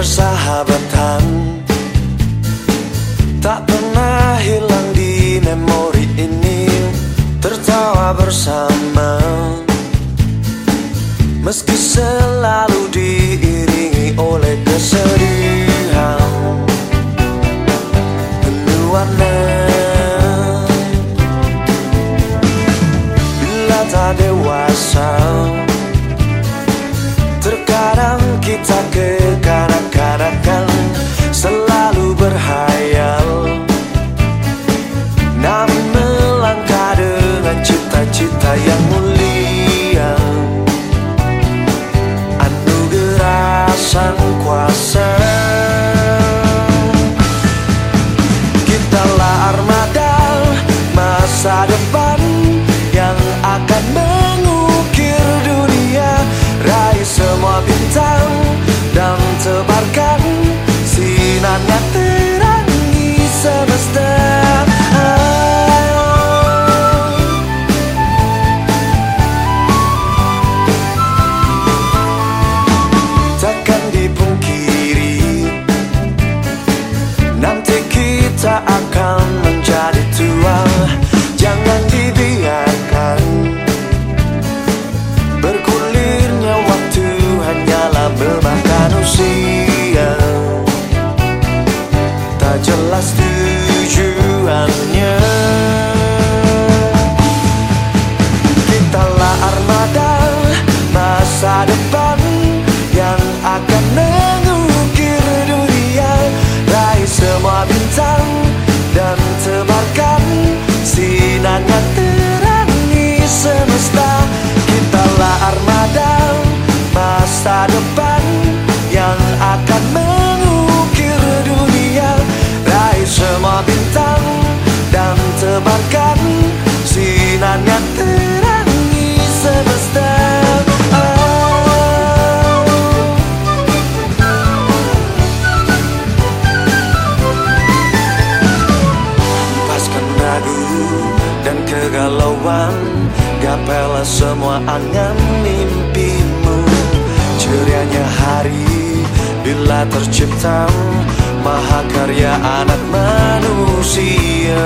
persahabatan. Tak pernah hilang di memori ini. Tertawa bersama selalu diiringi oleh kesedihan. Penuh warna Bila tak dewasa 山瓜。Akan menjadi tua. Jangan dibiarkan. Bergulirnya waktu hanyalah memakan usia. Tak jelas tujuannya Gapailah semua angan mimpimu. Cerianya hari bila tercipta Mahakarya anak manusia